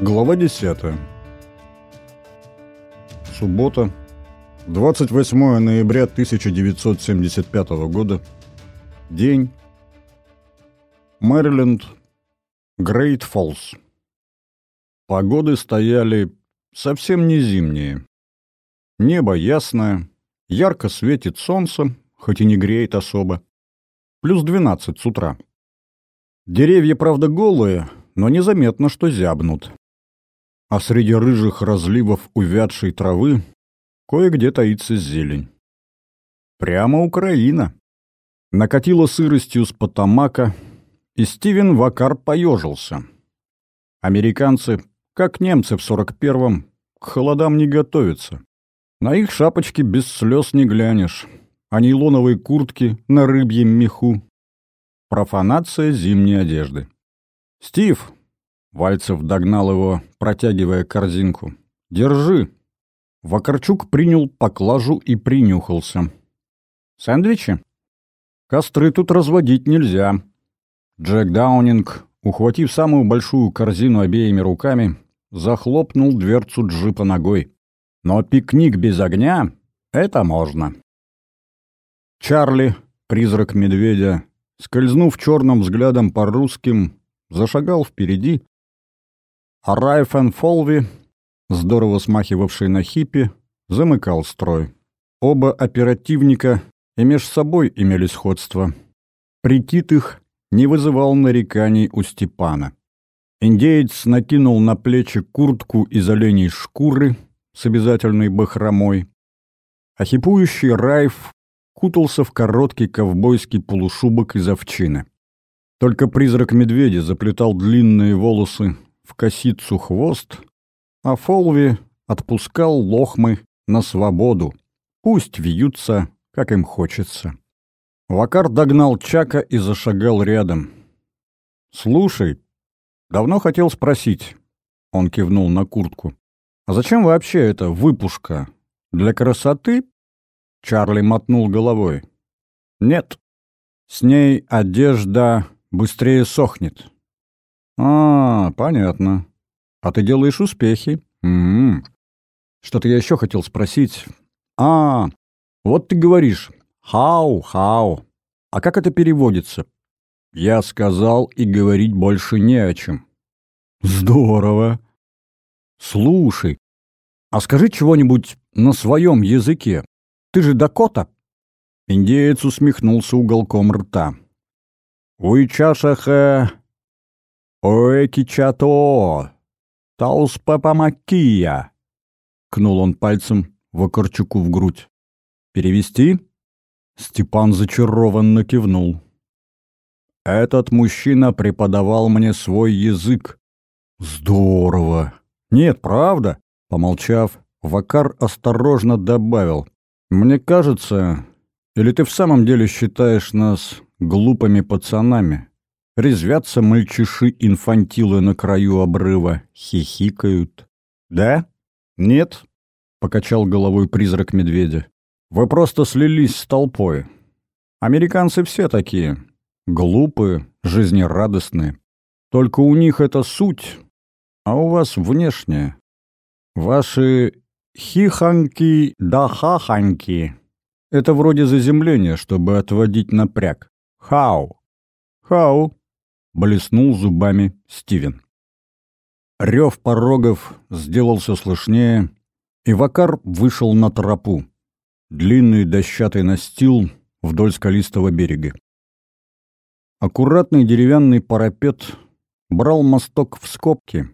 Глава 10. Суббота, 28 ноября 1975 года. День. Мэриленд. Грейт Фоллс. Погоды стояли совсем не зимние. Небо ясное, ярко светит солнце, хоть и не греет особо. Плюс 12 с утра. Деревья, правда, голые, но незаметно, что зябнут а среди рыжих разливов увядшей травы кое-где таится зелень. Прямо Украина. Накатила сыростью с Потамака, и Стивен Вакар поежился. Американцы, как немцы в 41-м, к холодам не готовятся. На их шапочки без слез не глянешь, а нейлоновые куртки на рыбьем меху. Профанация зимней одежды. «Стив, Вальцев догнал его, протягивая корзинку. «Держи!» Вакарчук принял поклажу и принюхался. «Сэндвичи?» «Костры тут разводить нельзя». Джек Даунинг, ухватив самую большую корзину обеими руками, захлопнул дверцу джипа ногой. «Но пикник без огня — это можно». Чарли, призрак медведя, скользнув черным взглядом по русским, зашагал впереди, Райфен Фолви, здорово смахивавший на хиппи, замыкал строй. Оба оперативника и меж собой имели сходство. Прикид их не вызывал нареканий у Степана. Индеец накинул на плечи куртку из оленей шкуры с обязательной бахромой, а хипующий Райф кутался в короткий ковбойский полушубок из овчины. Только призрак медведя заплетал длинные волосы в косицу хвост, а Фолви отпускал лохмы на свободу. Пусть вьются, как им хочется. Вакар догнал Чака и зашагал рядом. «Слушай, давно хотел спросить», — он кивнул на куртку. «А зачем вообще эта выпушка? Для красоты?» Чарли мотнул головой. «Нет, с ней одежда быстрее сохнет. «А, понятно. А ты делаешь успехи. М -м -м. Что-то я еще хотел спросить. А, вот ты говоришь «хау, хау». А как это переводится? Я сказал, и говорить больше не о чем. Здорово. Слушай, а скажи чего-нибудь на своем языке. Ты же Дакота? Индеец усмехнулся уголком рта. Уйчашахе «Оэкичато! Тауспапамакия!» — кнул он пальцем Вакарчуку в грудь. «Перевести?» Степан зачарованно кивнул. «Этот мужчина преподавал мне свой язык». «Здорово!» «Нет, правда?» Помолчав, Вакар осторожно добавил. «Мне кажется, или ты в самом деле считаешь нас глупыми пацанами?» Резвятся мальчиши-инфантилы на краю обрыва, хихикают. «Да? Нет?» — покачал головой призрак медведя. «Вы просто слились с толпой. Американцы все такие. Глупые, жизнерадостные. Только у них это суть, а у вас внешняя. Ваши хиханьки да хаханьки — это вроде заземления, чтобы отводить напряг. Хау. Хау блеснул зубами Стивен. Рев порогов сделался слышнее, и Вакар вышел на тропу. Длинный дощатый настил вдоль скалистого берега. Аккуратный деревянный парапет брал мосток в скобки,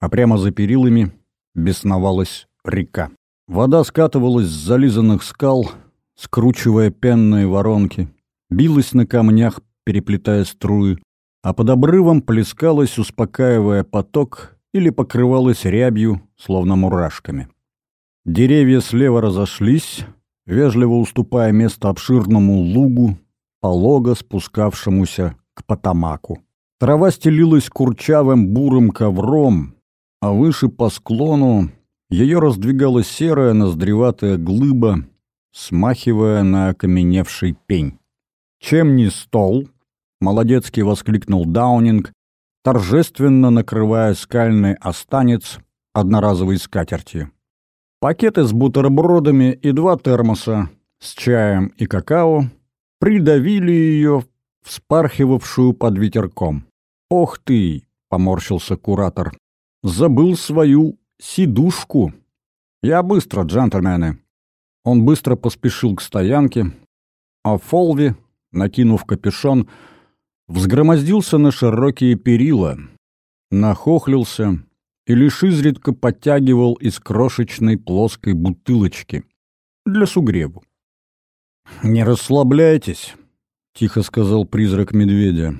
а прямо за перилами бесновалась река. Вода скатывалась с зализанных скал, скручивая пенные воронки, билась на камнях, переплетая струи, а под обрывом плескалась, успокаивая поток, или покрывалась рябью, словно мурашками. Деревья слева разошлись, вежливо уступая место обширному лугу, полого спускавшемуся к Потамаку. Трава стелилась курчавым бурым ковром, а выше по склону ее раздвигала серая ноздреватая глыба, смахивая на окаменевший пень. Чем не стол, Молодецкий воскликнул Даунинг, торжественно накрывая скальный останец одноразовой скатертью. Пакеты с бутербродами и два термоса с чаем и какао придавили ее, вспархивавшую под ветерком. «Ох ты!» — поморщился куратор. «Забыл свою сидушку!» «Я быстро, джентльмены!» Он быстро поспешил к стоянке, а Фолви, накинув капюшон, взгромоздился на широкие перила, нахохлился и лишь изредка подтягивал из крошечной плоской бутылочки для сугреву. «Не расслабляйтесь», — тихо сказал призрак медведя.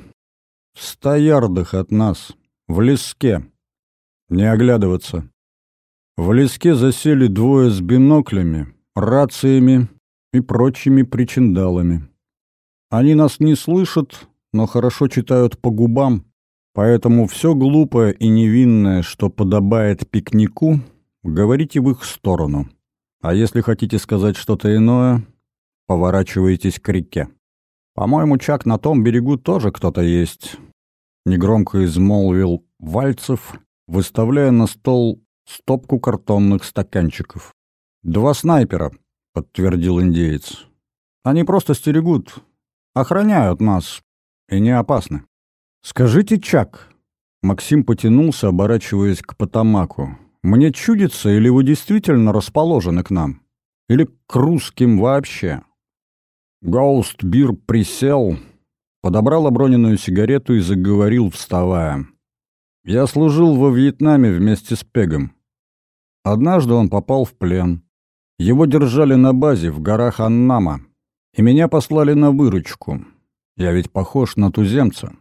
«В ста от нас, в леске. Не оглядываться». В леске засели двое с биноклями, рациями и прочими причиндалами. Они нас не слышат, но хорошо читают по губам, поэтому все глупое и невинное, что подобает пикнику, говорите в их сторону. А если хотите сказать что-то иное, поворачивайтесь к реке. По-моему, Чак, на том берегу тоже кто-то есть. Негромко измолвил Вальцев, выставляя на стол стопку картонных стаканчиков. «Два снайпера», — подтвердил индеец. «Они просто стерегут, охраняют нас и не опасны». «Скажите, Чак», — Максим потянулся, оборачиваясь к Потамаку, «мне чудится, или вы действительно расположены к нам? Или к русским вообще?» Гоуст Бир присел, подобрал оброненную сигарету и заговорил, вставая. «Я служил во Вьетнаме вместе с Пегом. Однажды он попал в плен. Его держали на базе в горах Аннама, и меня послали на выручку. Я ведь похож на туземца.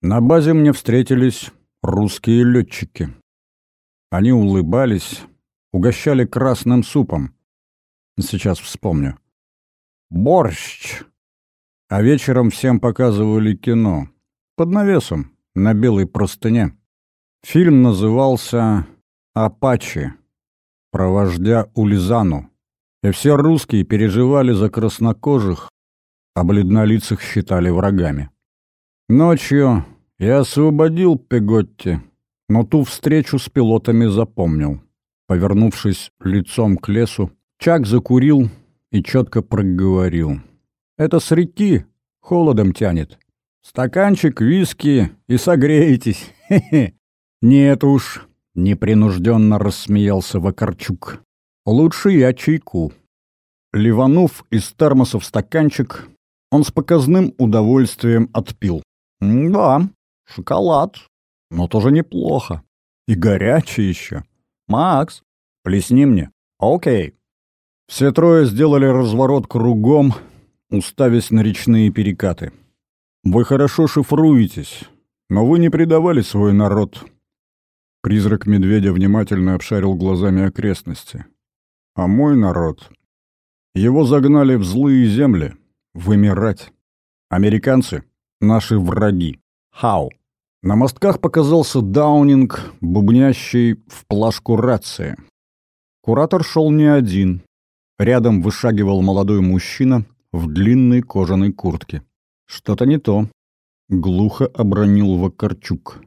На базе мне встретились русские летчики. Они улыбались, угощали красным супом. Сейчас вспомню. Борщ! А вечером всем показывали кино. Под навесом, на белой простыне. Фильм назывался «Апачи» про вождя Ульзану. И все русские переживали за краснокожих, а бледнолицых считали врагами. Ночью я освободил Пеготти, но ту встречу с пилотами запомнил. Повернувшись лицом к лесу, Чак закурил и четко проговорил. «Это с реки холодом тянет. Стаканчик виски и согреетесь. Хе-хе». «Нет уж», — непринужденно рассмеялся Вакарчук. Лучше я чайку. Ливанув из термоса в стаканчик, он с показным удовольствием отпил. «Да, шоколад, но тоже неплохо. И горячий еще. Макс, плесни мне. Окей». Все трое сделали разворот кругом, уставясь на речные перекаты. «Вы хорошо шифруетесь, но вы не предавали свой народ». Призрак медведя внимательно обшарил глазами окрестности а мой народ. Его загнали в злые земли, вымирать. Американцы — наши враги. Хау. На мостках показался Даунинг, бубнящий в плашку рации. Куратор шел не один. Рядом вышагивал молодой мужчина в длинной кожаной куртке. Что-то не то. Глухо обронил Вакарчук.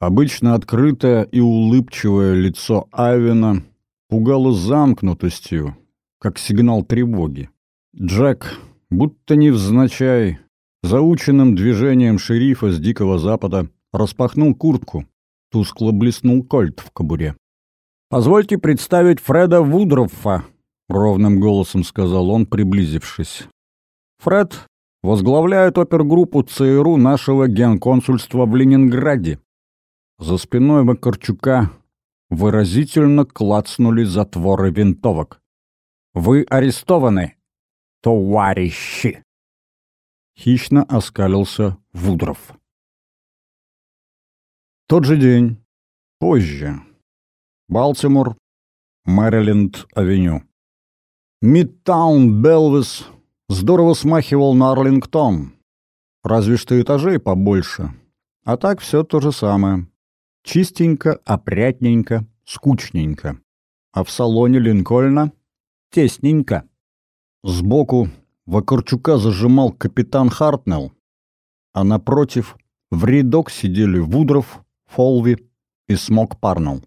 Обычно открытое и улыбчивое лицо Авина пугало замкнутостью, как сигнал тревоги. Джек, будто невзначай, заученным движением шерифа с Дикого Запада, распахнул куртку. Тускло блеснул кольт в кобуре. «Позвольте представить Фреда Вудроффа», — ровным голосом сказал он, приблизившись. «Фред возглавляет опергруппу ЦРУ нашего генконсульства в Ленинграде». За спиной Макарчука выразительно клацнули затворы винтовок. «Вы арестованы, товарищи!» Хищно оскалился Вудров. Тот же день. Позже. Балтимор, Мэриленд-авеню. Мидтаун Белвис здорово смахивал на Арлингтон. Разве что этажей побольше. А так все то же самое. Чистенько, опрятненько, скучненько. А в салоне Линкольна тесненько. Сбоку Вакарчука зажимал капитан Хартнелл, а напротив в рядок сидели Вудров, Фолви и Смок Парнелл.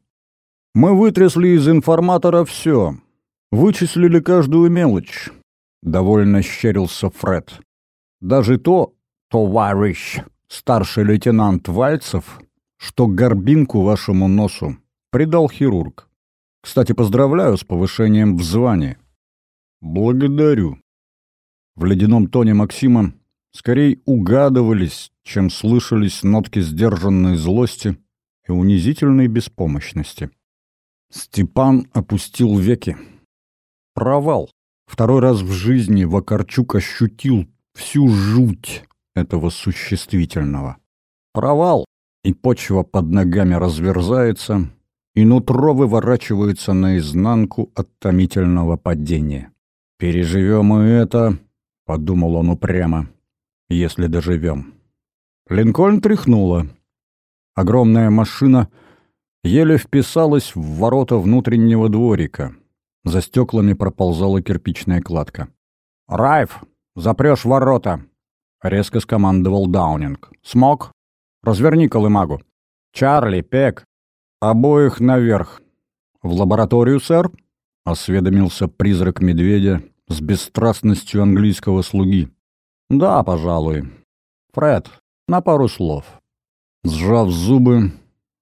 Мы вытрясли из информатора все, вычислили каждую мелочь. Довольно щерился Фред. Даже то, товарищ, старший лейтенант Вальцев, что горбинку вашему носу придал хирург. Кстати, поздравляю с повышением в звании. Благодарю. В ледяном тоне Максима скорее угадывались, чем слышались нотки сдержанной злости и унизительной беспомощности. Степан опустил веки. Провал. Второй раз в жизни Вакарчук ощутил всю жуть этого существительного. Провал, и почва под ногами разверзается, и нутро выворачивается наизнанку от томительного падения. «Переживем и это», — подумал он упрямо, — «если доживем». Линкольн тряхнула. Огромная машина еле вписалась в ворота внутреннего дворика. За стеклами проползала кирпичная кладка. «Райф, запрешь ворота!» — резко скомандовал Даунинг. «Смог? Разверни колымагу. Чарли, Пек, обоих наверх. В лабораторию, сэр?» — осведомился призрак медведя с бесстрастностью английского слуги. «Да, пожалуй. Фред, на пару слов». Сжав зубы,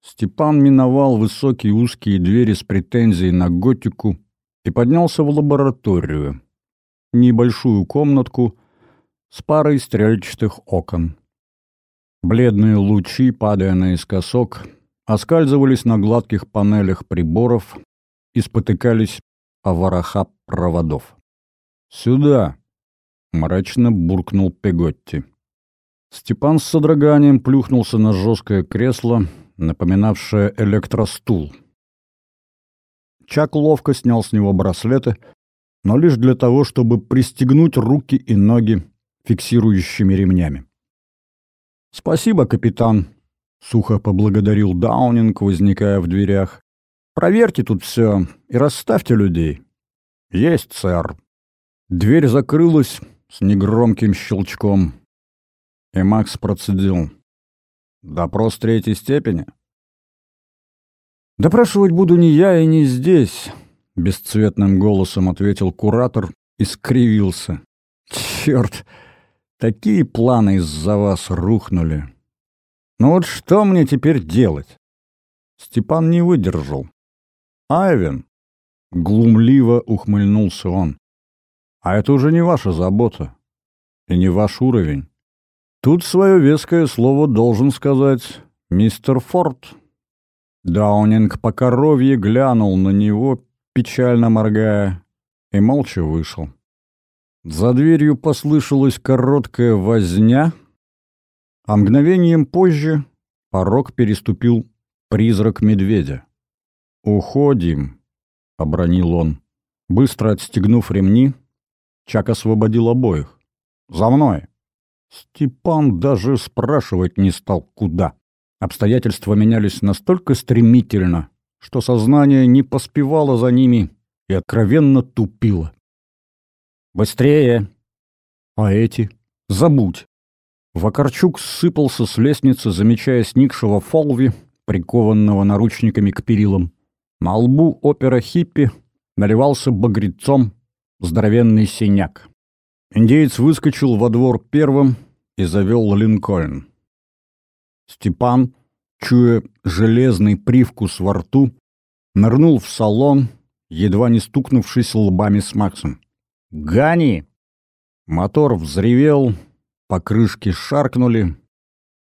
Степан миновал высокие узкие двери с претензией на готику и поднялся в лабораторию. Небольшую комнатку с парой стрельчатых окон. Бледные лучи, падая наискосок, оскальзывались на гладких панелях приборов и спотыкались вороха проводов. «Сюда!» — мрачно буркнул Пеготти. Степан с содроганием плюхнулся на жесткое кресло, напоминавшее электростул. Чак ловко снял с него браслеты, но лишь для того, чтобы пристегнуть руки и ноги фиксирующими ремнями. «Спасибо, капитан», — сухо поблагодарил Даунинг, возникая в дверях. «Проверьте тут все и расставьте людей». «Есть, сэр». Дверь закрылась с негромким щелчком. И Макс процедил. «Допрос третьей степени?» «Допрашивать буду не я и не здесь», — бесцветным голосом ответил куратор и скривился. «Черт, такие планы из-за вас рухнули. Ну вот что мне теперь делать?» Степан не выдержал. «Айвен!» — глумливо ухмыльнулся он. «А это уже не ваша забота и не ваш уровень. Тут свое веское слово должен сказать мистер Форд. Даунинг по коровье глянул на него, печально моргая, и молча вышел. За дверью послышалась короткая возня, а мгновением позже порог переступил призрак медведя. «Уходим», — обронил он. Быстро отстегнув ремни, Чак освободил обоих. «За мной!» Степан даже спрашивать не стал, куда. Обстоятельства менялись настолько стремительно, что сознание не поспевало за ними и откровенно тупило. «Быстрее!» «А эти? Забудь!» Вакарчук сыпался с лестницы, замечая сникшего Фолви, прикованного наручниками к перилам. На лбу опера хиппи наливался багрецом здоровенный синяк. Индеец выскочил во двор первым и завел Линкольн. Степан, чуя железный привкус во рту, нырнул в салон, едва не стукнувшись лбами с Максом. «Гани!» Мотор взревел, покрышки шаркнули,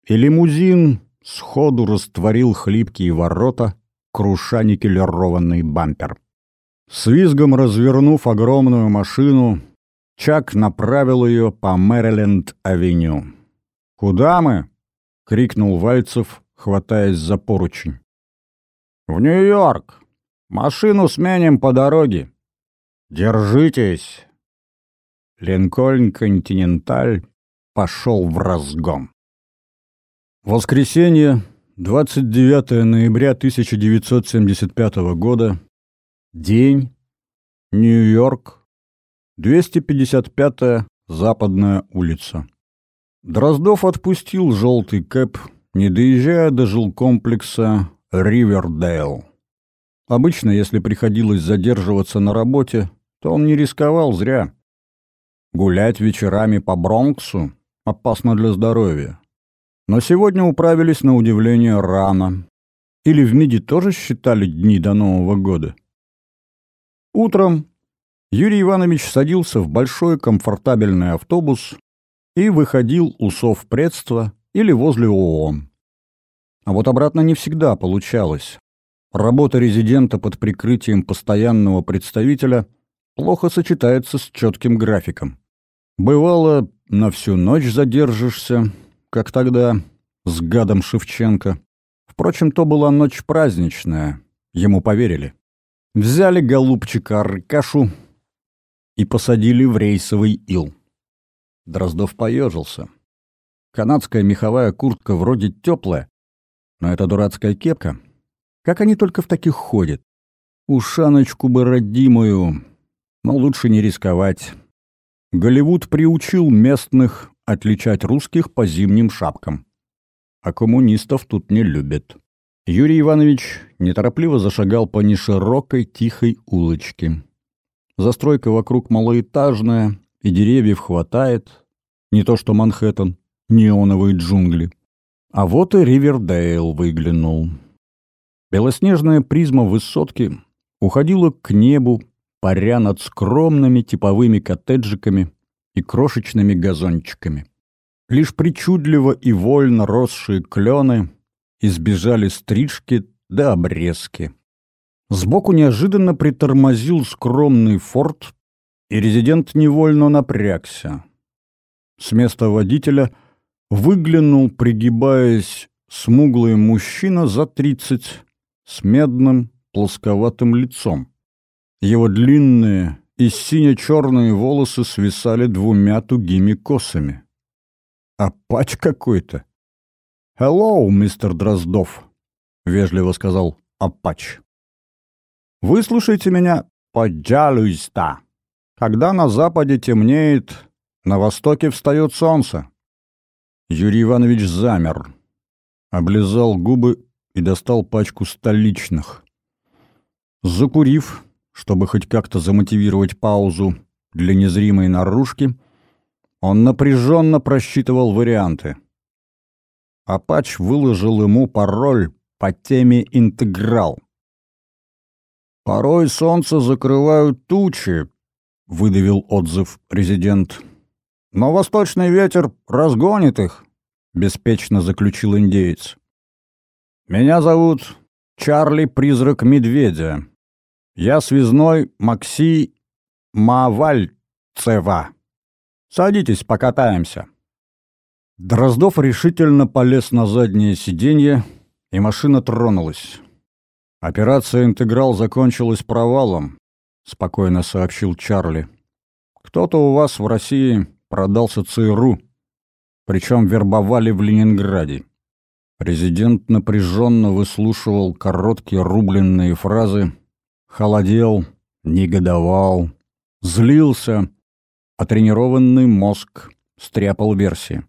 и лимузин сходу растворил хлипкие ворота, круша никелированный бампер. С визгом развернув огромную машину, Чак направил ее по Мэриленд-авеню. «Куда мы?» — крикнул Вальцев, хватаясь за поручень. «В Нью-Йорк! Машину сменим по дороге!» «Держитесь!» Линкольн Континенталь пошел в разгон. Воскресенье, 29 ноября 1975 года. День. Нью-Йорк. 255-я Западная улица. Дроздов отпустил желтый кэп, не доезжая до жилкомплекса Ривердейл. Обычно, если приходилось задерживаться на работе, то он не рисковал зря. Гулять вечерами по Бронксу опасно для здоровья. Но сегодня управились на удивление рано. Или в МИДе тоже считали дни до Нового года? Утром Юрий Иванович садился в большой комфортабельный автобус и выходил у совпредства или возле ООН. А вот обратно не всегда получалось. Работа резидента под прикрытием постоянного представителя плохо сочетается с четким графиком. Бывало, на всю ночь задержишься, как тогда, с гадом Шевченко. Впрочем, то была ночь праздничная, ему поверили. Взяли голубчика Аркашу и посадили в рейсовый ил. Дроздов поежился. Канадская меховая куртка вроде теплая, но это дурацкая кепка. Как они только в таких ходят? Ушаночку бы родимую, но лучше не рисковать. Голливуд приучил местных отличать русских по зимним шапкам. А коммунистов тут не любят. Юрий Иванович неторопливо зашагал по неширокой тихой улочке. Застройка вокруг малоэтажная, и деревьев хватает. Не то что Манхэттен, неоновые джунгли. А вот и Ривердейл выглянул. Белоснежная призма высотки уходила к небу, паря над скромными типовыми коттеджиками и крошечными газончиками. Лишь причудливо и вольно росшие клены избежали стрижки до обрезки. Сбоку неожиданно притормозил скромный форт, и резидент невольно напрягся. С места водителя выглянул, пригибаясь, смуглый мужчина за тридцать с медным плосковатым лицом. Его длинные и сине-черные волосы свисали двумя тугими косами. Апач какой-то. «Hello, мистер Дроздов», — вежливо сказал Апач. «Выслушайте меня, пожалуйста. Когда на западе темнеет, на востоке встает солнце». Юрий Иванович замер, облизал губы и достал пачку столичных. Закурив, чтобы хоть как-то замотивировать паузу для незримой наружки, он напряженно просчитывал варианты. Апач выложил ему пароль по теме «Интеграл». «Порой солнце закрывают тучи», — выдавил отзыв резидент. «Но восточный ветер разгонит их», — беспечно заключил индеец. «Меня зовут Чарли Призрак Медведя. Я связной Макси Мавальцева. Садитесь, покатаемся». Дроздов решительно полез на заднее сиденье, и машина тронулась. «Операция «Интеграл» закончилась провалом», — спокойно сообщил Чарли. «Кто-то у вас в России продался ЦРУ, причем вербовали в Ленинграде». Президент напряженно выслушивал короткие рубленные фразы, холодел, негодовал, злился, а тренированный мозг стряпал версии.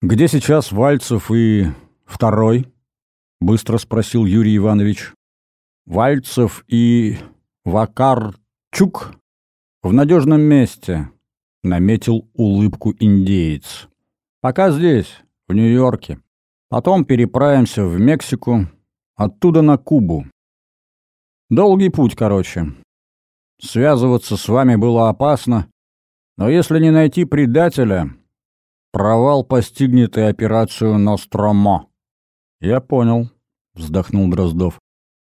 «Где сейчас Вальцев и второй?» — быстро спросил Юрий Иванович. «Вальцев и Вакарчук в надежном месте», — наметил улыбку индеец. «Пока здесь, в Нью-Йорке. Потом переправимся в Мексику, оттуда на Кубу. Долгий путь, короче. Связываться с вами было опасно, но если не найти предателя, провал постигнет и операцию Ностромо. Я понял, вздохнул Дроздов.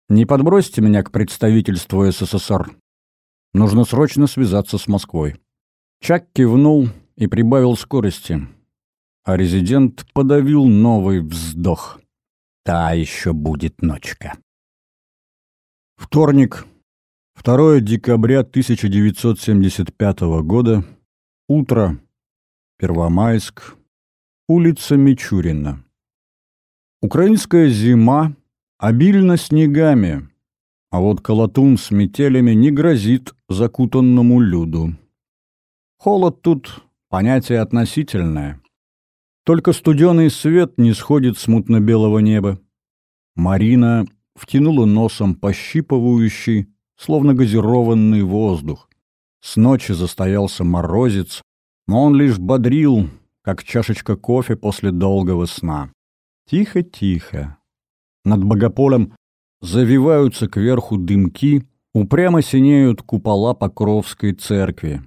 Не подбросите меня к представительству СССР. Нужно срочно связаться с Москвой. Чак кивнул и прибавил скорости. А резидент подавил новый вздох. Та еще будет ночка. Вторник, 2 декабря 1975 года, утро, Первомайск, улица Мичурина. Украинская зима обильна снегами, а вот колотун с метелями не грозит закутанному люду. Холод тут понятие относительное. Только студеный свет не сходит с мутно-белого неба. Марина втянула носом пощипывающий, словно газированный воздух. С ночи застоялся морозец, но он лишь бодрил, как чашечка кофе после долгого сна. Тихо-тихо. Над богополем завиваются кверху дымки, упрямо синеют купола Покровской церкви.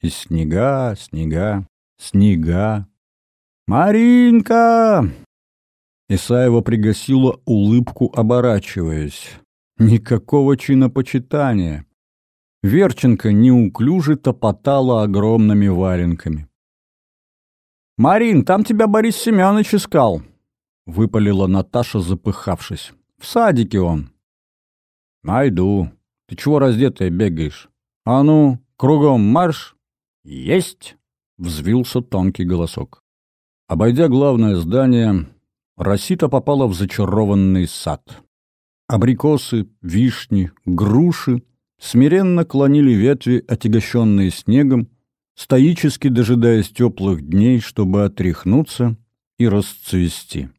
И снега, снега, снега. «Маринка!» Исаева пригасила улыбку, оборачиваясь. Никакого чинопочитания. Верченко неуклюже топотала огромными валенками. «Марин, там тебя Борис Семенович искал!» — выпалила Наташа, запыхавшись. «В садике он». «Найду. Ты чего раздетая бегаешь? А ну, кругом марш!» «Есть!» — взвился тонкий голосок. Обойдя главное здание, Росита попала в зачарованный сад. Абрикосы, вишни, груши смиренно клонили ветви, отягощенные снегом, стоически дожидаясь теплых дней, чтобы отряхнуться и расцвести.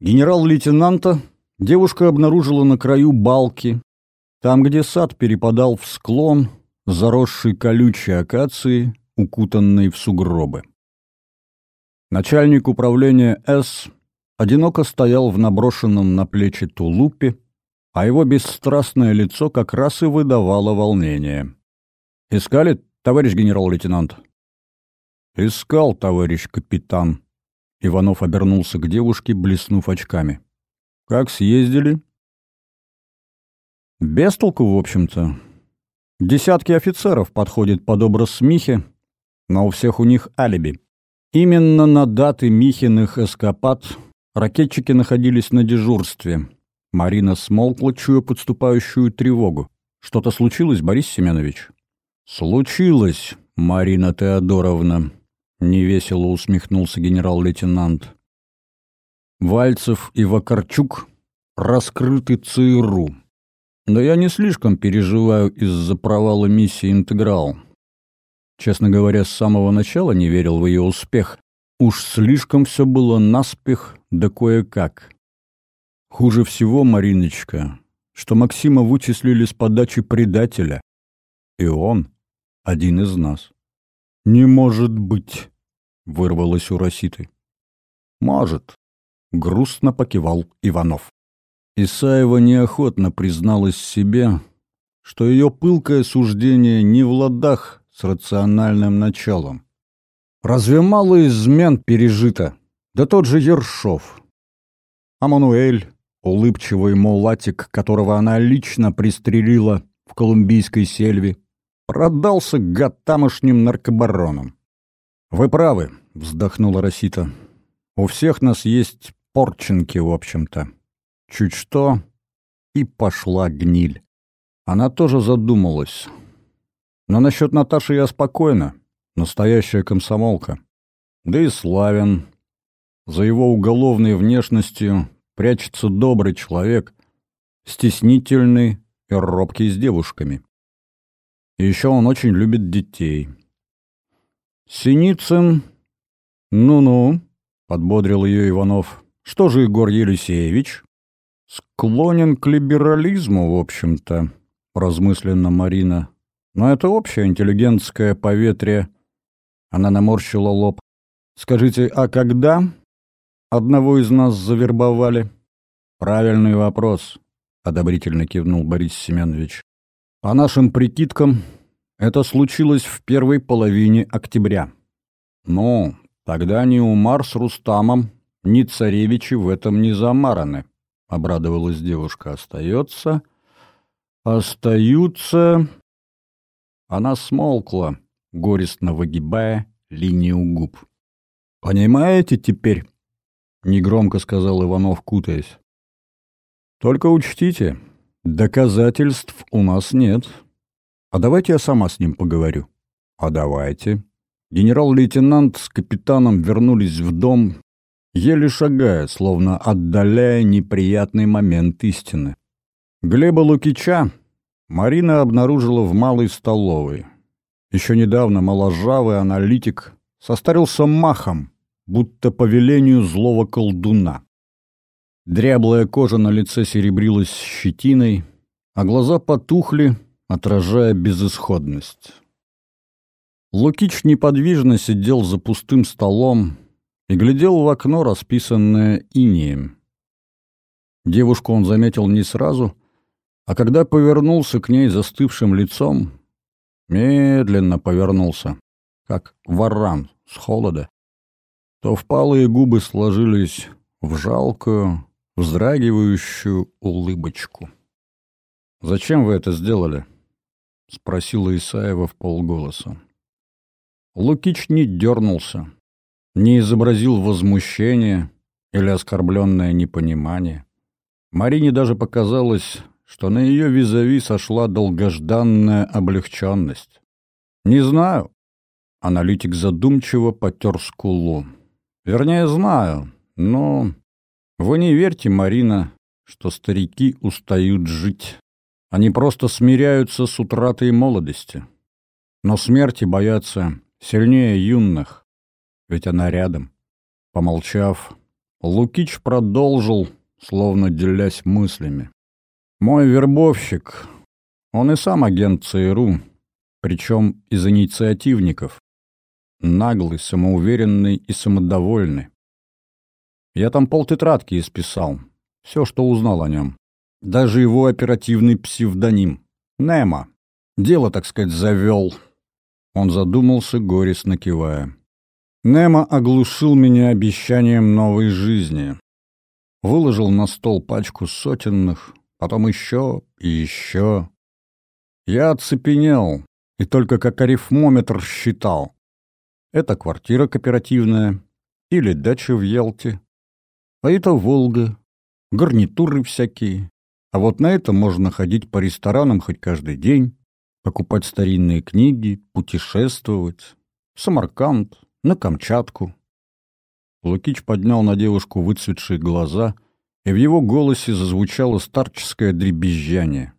Генерал-лейтенанта девушка обнаружила на краю балки, там, где сад перепадал в склон, заросший колючей акацией, укутанной в сугробы. Начальник управления С одиноко стоял в наброшенном на плечи тулупе, а его бесстрастное лицо как раз и выдавало волнение. «Искали, товарищ генерал-лейтенант?» «Искал, товарищ капитан». Иванов обернулся к девушке, блеснув очками. «Как съездили?» «Без толку, в общем-то. Десятки офицеров подходят под образ Михи, но у всех у них алиби. Именно на даты Михиных эскапад ракетчики находились на дежурстве. Марина смолкла, чуя подступающую тревогу. «Что-то случилось, Борис Семенович?» «Случилось, Марина Теодоровна», — невесело усмехнулся генерал-лейтенант. «Вальцев и Вакарчук раскрыты ЦРУ. Но я не слишком переживаю из-за провала миссии «Интеграл». Честно говоря, с самого начала не верил в ее успех. Уж слишком все было наспех, да кое-как. Хуже всего, Мариночка, что Максима вычислили с подачи предателя. И он один из нас. «Не может быть!» — вырвалось у Роситы. «Может», — грустно покивал Иванов. Исаева неохотно призналась себе, что ее пылкое суждение не в ладах с рациональным началом. Разве мало измен пережито? Да тот же Ершов. А Мануэль, улыбчивый мулатик, которого она лично пристрелила в колумбийской сельве, продался гад тамошним наркобаронам. «Вы правы», — вздохнула Росита. «У всех нас есть порченки, в общем-то. Чуть что, и пошла гниль». Она тоже задумалась. Но насчет Наташи я спокойна. Настоящая комсомолка. Да и славен. За его уголовной внешностью прячется добрый человек, стеснительный и робкий с девушками. И еще он очень любит детей. Синицын... Ну-ну, подбодрил ее Иванов. Что же Егор Елисеевич? Склонен к либерализму, в общем-то, размысленно Марина. Но это общее интеллигентское поветрие. Она наморщила лоб. Скажите, а когда одного из нас завербовали? Правильный вопрос, одобрительно кивнул Борис Семенович. По нашим прикидкам, это случилось в первой половине октября. Ну, тогда ни Умар с Рустамом, ни царевичи в этом не замараны, обрадовалась девушка. Остается... Остаются... Она смолкла, горестно выгибая линию губ. «Понимаете теперь?» — негромко сказал Иванов, кутаясь. «Только учтите, доказательств у нас нет. А давайте я сама с ним поговорю». «А давайте». Генерал-лейтенант с капитаном вернулись в дом, еле шагая, словно отдаляя неприятный момент истины. Глеба Лукича Марина обнаружила в малой столовой. Еще недавно моложавый аналитик состарился махом, будто по велению злого колдуна. Дряблая кожа на лице серебрилась щетиной, а глаза потухли, отражая безысходность. Лукич неподвижно сидел за пустым столом и глядел в окно, расписанное инеем. Девушку он заметил не сразу, а когда повернулся к ней застывшим лицом, медленно повернулся, как варан с холода, то впалые губы сложились в жалкую, вздрагивающую улыбочку. «Зачем вы это сделали?» — спросила Исаева в полголоса. Лукич не дернулся, не изобразил возмущения или оскорбленное непонимание. Марине даже показалось, что на ее визави сошла долгожданная облегченность. «Не знаю». Аналитик задумчиво потер скулу. «Вернее, знаю, но вы не верьте, Марина, что старики устают жить. Они просто смиряются с утратой молодости. Но смерти боятся сильнее юных, ведь она рядом. Помолчав, Лукич продолжил, словно делясь мыслями. Мой вербовщик, он и сам агент ЦРУ, причем из инициативников. Наглый, самоуверенный и самодовольный. Я там полтетрадки исписал, все, что узнал о нем. Даже его оперативный псевдоним. Немо. Дело, так сказать, завел. Он задумался, горестно кивая. Немо оглушил меня обещанием новой жизни. Выложил на стол пачку сотенных, потом еще и еще. Я оцепенел и только как арифмометр считал. Это квартира кооперативная или дача в Ялте. А это Волга, гарнитуры всякие. А вот на это можно ходить по ресторанам хоть каждый день покупать старинные книги, путешествовать. В Самарканд, на Камчатку. Лукич поднял на девушку выцветшие глаза, и в его голосе зазвучало старческое дребезжание.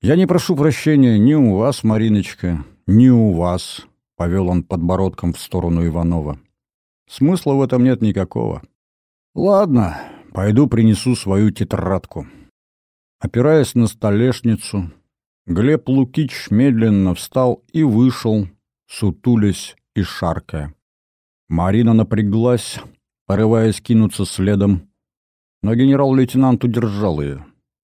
«Я не прошу прощения ни у вас, Мариночка, ни у вас», — повел он подбородком в сторону Иванова. «Смысла в этом нет никакого. Ладно, пойду принесу свою тетрадку». Опираясь на столешницу, Глеб Лукич медленно встал и вышел, сутулясь и шаркая. Марина напряглась, порываясь кинуться следом, но генерал-лейтенант удержал ее.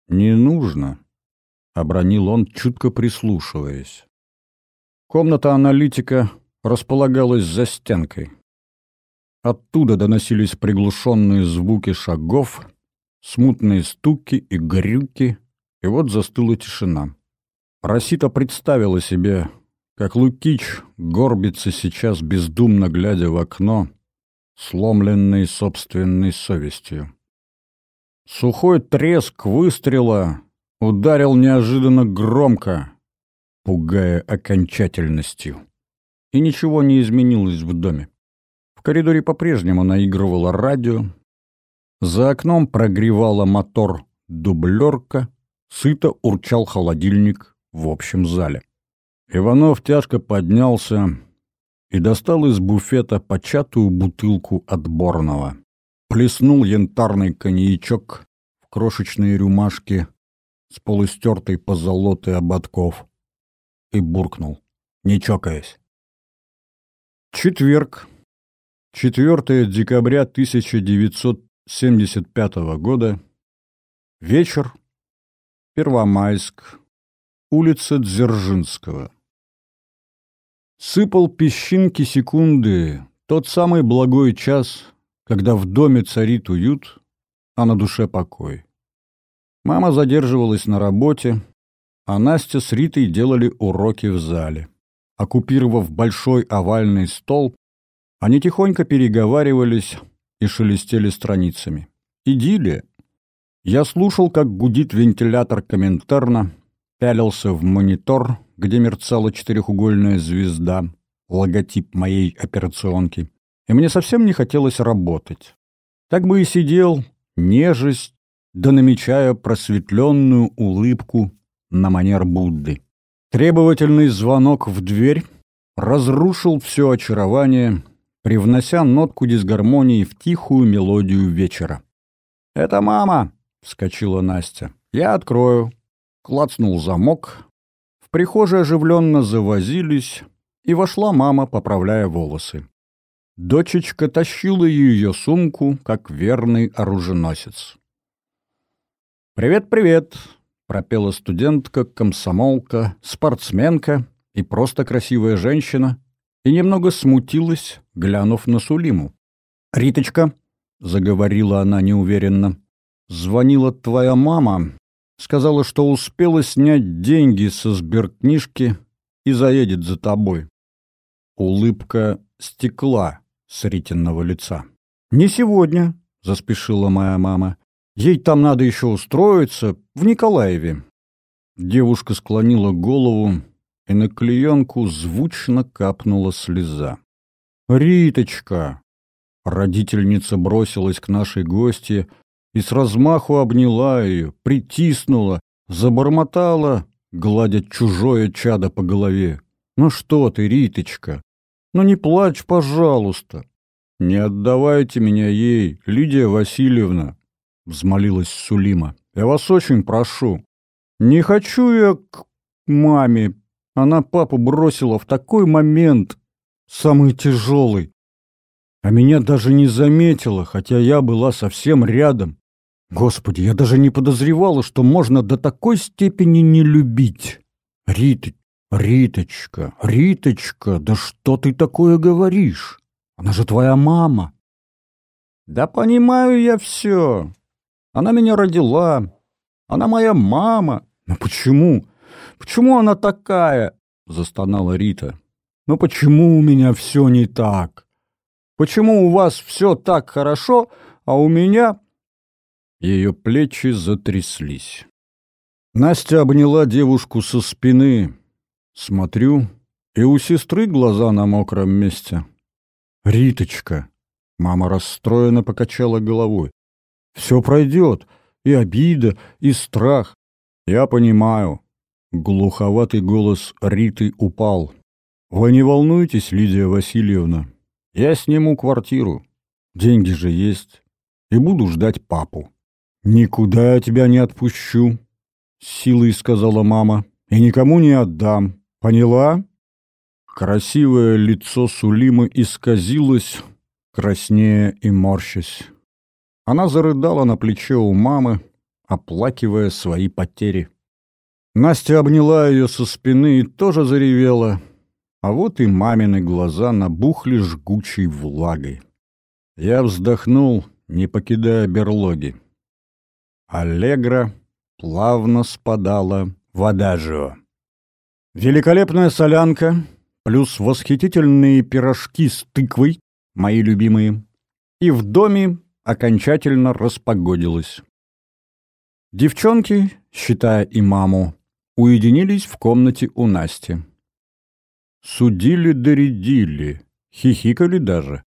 «Не нужно», — обронил он, чутко прислушиваясь. Комната аналитика располагалась за стенкой. Оттуда доносились приглушенные звуки шагов, смутные стуки и грюки, и вот застыла тишина. Росита представила себе, как Лукич горбится сейчас, бездумно глядя в окно, сломленный собственной совестью. Сухой треск выстрела ударил неожиданно громко, пугая окончательностью. И ничего не изменилось в доме. В коридоре по-прежнему наигрывало радио. За окном прогревала мотор дублерка, сыто урчал холодильник в общем зале. Иванов тяжко поднялся и достал из буфета початую бутылку отборного. Плеснул янтарный коньячок в крошечные рюмашки с полустертой позолотой ободков и буркнул, не чокаясь. Четверг, 4 декабря 1975 года, вечер, Первомайск, улица Дзержинского. Сыпал песчинки секунды, тот самый благой час, когда в доме царит уют, а на душе покой. Мама задерживалась на работе, а Настя с Ритой делали уроки в зале. Оккупировав большой овальный стол, они тихонько переговаривались и шелестели страницами. Идиллия. Я слушал, как гудит вентилятор Коминтерна, пялился в монитор, где мерцала четырехугольная звезда, логотип моей операционки, и мне совсем не хотелось работать. Так бы и сидел, нежесть, да намечая просветленную улыбку на манер Будды. Требовательный звонок в дверь разрушил все очарование, привнося нотку дисгармонии в тихую мелодию вечера. «Это мама!» — вскочила Настя. «Я открою». Клацнул замок. В прихожей оживленно завозились, и вошла мама, поправляя волосы. Дочечка тащила ее сумку, как верный оруженосец. «Привет-привет!» — пропела студентка, комсомолка, спортсменка и просто красивая женщина, и немного смутилась, глянув на Сулиму. «Риточка!» — заговорила она неуверенно. «Звонила твоя мама, сказала, что успела снять деньги со сберкнижки и заедет за тобой». Улыбка стекла с Ритиного лица. «Не сегодня», — заспешила моя мама. «Ей там надо еще устроиться, в Николаеве». Девушка склонила голову, и на клеенку звучно капнула слеза. «Риточка!» Родительница бросилась к нашей гости и с размаху обняла ее, притиснула, забормотала, гладя чужое чадо по голове. «Ну что ты, Риточка? Ну не плачь, пожалуйста!» «Не отдавайте меня ей, Лидия Васильевна!» — взмолилась Сулима. «Я вас очень прошу. Не хочу я к маме. Она папу бросила в такой момент, самый тяжелый. А меня даже не заметила, хотя я была совсем рядом. Господи, я даже не подозревала, что можно до такой степени не любить. Рита, Риточка, Риточка, да что ты такое говоришь? Она же твоя мама. Да понимаю я все. Она меня родила. Она моя мама. Но почему? Почему она такая? Застонала Рита. Но почему у меня все не так? Почему у вас все так хорошо, а у меня...» Ее плечи затряслись. Настя обняла девушку со спины. Смотрю, и у сестры глаза на мокром месте. «Риточка!» — мама расстроенно покачала головой. «Все пройдет, и обида, и страх. Я понимаю». Глуховатый голос Риты упал. «Вы не волнуйтесь, Лидия Васильевна. Я сниму квартиру. Деньги же есть. И буду ждать папу. «Никуда я тебя не отпущу», — силой сказала мама. «И никому не отдам. Поняла?» Красивое лицо Сулимы исказилось, краснея и морщась. Она зарыдала на плече у мамы, оплакивая свои потери. Настя обняла ее со спины и тоже заревела — а вот и мамины глаза набухли жгучей влагой. Я вздохнул, не покидая берлоги. Аллегра плавно спадала в адажио. Великолепная солянка плюс восхитительные пирожки с тыквой, мои любимые, и в доме окончательно распогодилось. Девчонки, считая и маму, уединились в комнате у Насти. Судили-доредили, хихикали даже.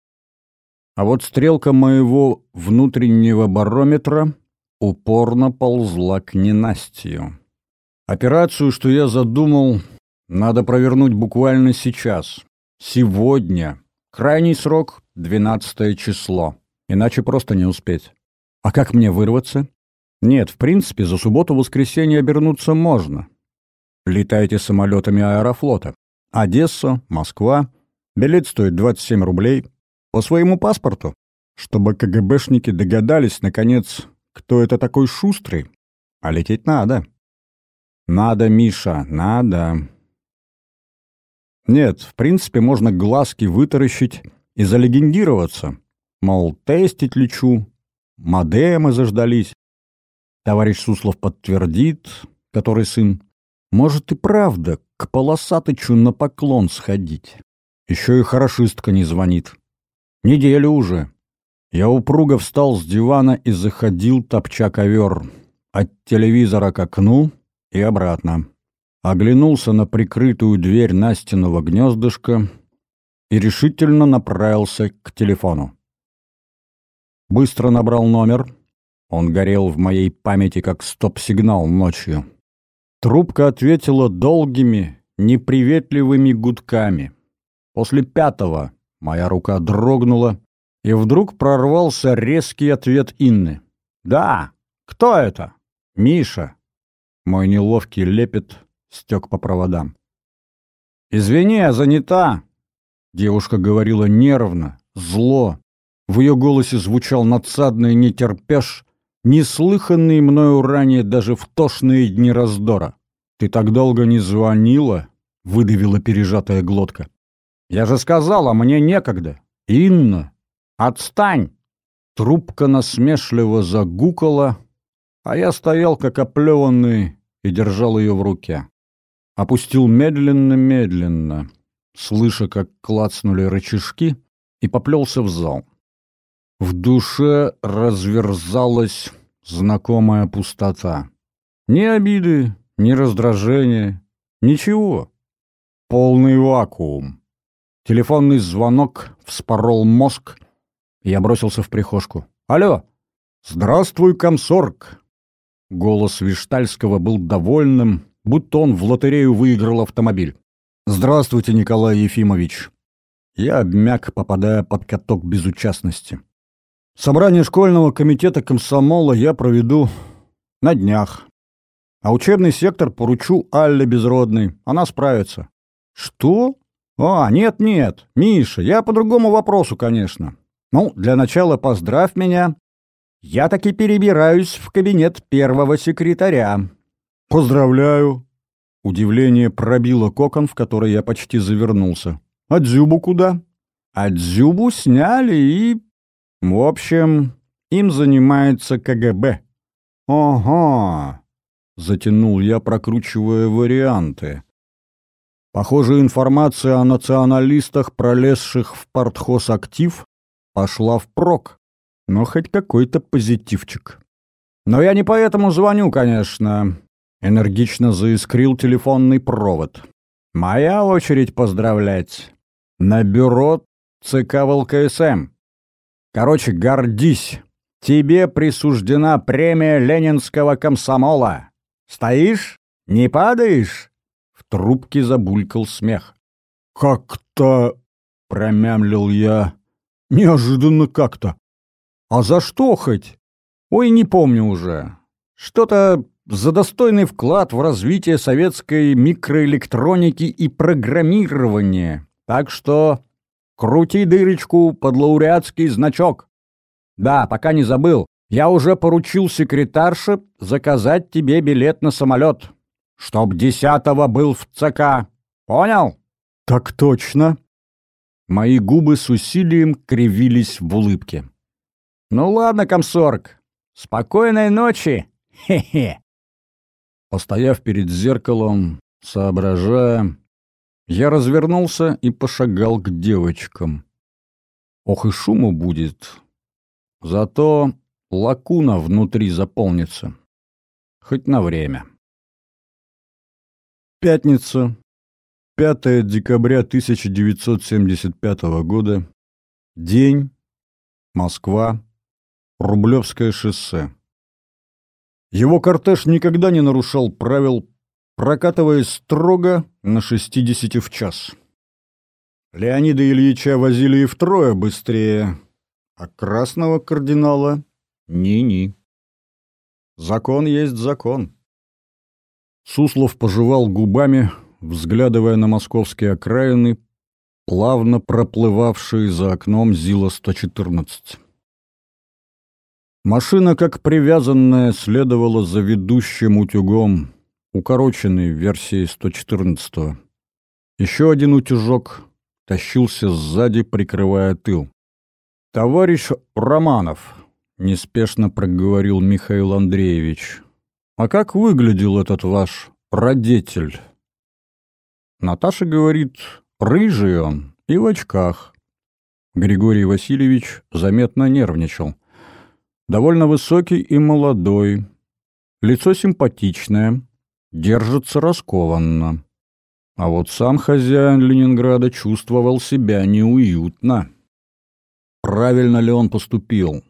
А вот стрелка моего внутреннего барометра упорно ползла к ненастью. Операцию, что я задумал, надо провернуть буквально сейчас. Сегодня. Крайний срок — 12 число. Иначе просто не успеть. А как мне вырваться? Нет, в принципе, за субботу-воскресенье обернуться можно. Летайте самолетами аэрофлота. Одесса, Москва. Билет стоит 27 рублей. По своему паспорту. Чтобы КГБшники догадались, наконец, кто это такой шустрый. А лететь надо. Надо, Миша, надо. Нет, в принципе, можно глазки вытаращить и залегендироваться. Мол, тестить лечу, модемы заждались. Товарищ Суслов подтвердит, который сын. Может и правда, к полосатычу на поклон сходить. Еще и хорошистка не звонит. Неделю уже. Я упруго встал с дивана и заходил, топча ковер. От телевизора к окну и обратно. Оглянулся на прикрытую дверь Настиного гнездышка и решительно направился к телефону. Быстро набрал номер. Он горел в моей памяти как стоп-сигнал ночью. Трубка ответила долгими, неприветливыми гудками. После пятого Моя рука дрогнула, и вдруг прорвался резкий ответ Инны. «Да! Кто это?» «Миша!» Мой неловкий лепет стек по проводам. «Извини, я занята!» Девушка говорила нервно, зло. В ее голосе звучал надсадный нетерпеж, неслыханный мною ранее даже в тошные дни раздора. «Ты так долго не звонила?» — выдавила пережатая глотка. «Я же сказала, мне некогда. Инна, отстань!» Трубка насмешливо загукала, а я стоял как оплеванный и держал ее в руке. Опустил медленно-медленно, слыша, как клацнули рычажки, и поплелся в зал. В душе разверзалась знакомая пустота. Ни обиды, ни раздражения, ничего. Полный вакуум. Телефонный звонок вспорол мозг, и я бросился в прихожку. «Алло! Здравствуй, комсорг!» Голос Виштальского был довольным, будто он в лотерею выиграл автомобиль. «Здравствуйте, Николай Ефимович!» Я обмяк, попадая под каток безучастности. Собрание школьного комитета комсомола я проведу на днях. А учебный сектор поручу Алле Безродной. Она справится. Что? А, нет-нет, Миша, я по другому вопросу, конечно. Ну, для начала поздравь меня. Я таки перебираюсь в кабинет первого секретаря. Поздравляю. Удивление пробило кокон, в который я почти завернулся. А Дзюбу куда? А Дзюбу сняли и в общем, им занимается КГБ. Ага, затянул я, прокручивая варианты. Похоже, информация о националистах, пролезших в партхоз актив, пошла впрок. Но хоть какой-то позитивчик. Но я не поэтому звоню, конечно. Энергично заискрил телефонный провод. Моя очередь поздравлять. На бюро ЦК ВЛКСМ. Короче, гордись. Тебе присуждена премия ленинского комсомола. Стоишь? Не падаешь?» В трубке забулькал смех. «Как-то...» — промямлил я. «Неожиданно как-то. А за что хоть? Ой, не помню уже. Что-то за достойный вклад в развитие советской микроэлектроники и программирования. Так что Крути дырочку под лауреатский значок. Да, пока не забыл, я уже поручил секретарше заказать тебе билет на самолет, чтоб десятого был в ЦК. Понял? Так точно. Мои губы с усилием кривились в улыбке. Ну ладно, комсорг, спокойной ночи. Хе-хе. Постояв перед зеркалом, соображая, я развернулся и пошагал к девочкам. Ох и шуму будет. Зато лакуна внутри заполнится. Хоть на время. Пятница. 5 декабря 1975 года. День. Москва. Рублевское шоссе. Его кортеж никогда не нарушал правил прокатываясь строго на 60 в час. Леонида Ильича возили и втрое быстрее, а красного кардинала — ни-ни. Закон есть закон. Суслов пожевал губами, взглядывая на московские окраины, плавно проплывавшие за окном ЗИЛа-114. Машина, как привязанная, следовала за ведущим утюгом — укороченной версии 114 Еще один утюжок тащился сзади, прикрывая тыл. «Товарищ Романов», — неспешно проговорил Михаил Андреевич, — «а как выглядел этот ваш родитель?» Наташа говорит, рыжий он и в очках. Григорий Васильевич заметно нервничал. Довольно высокий и молодой, лицо симпатичное, держится раскованно. А вот сам хозяин Ленинграда чувствовал себя неуютно. Правильно ли он поступил?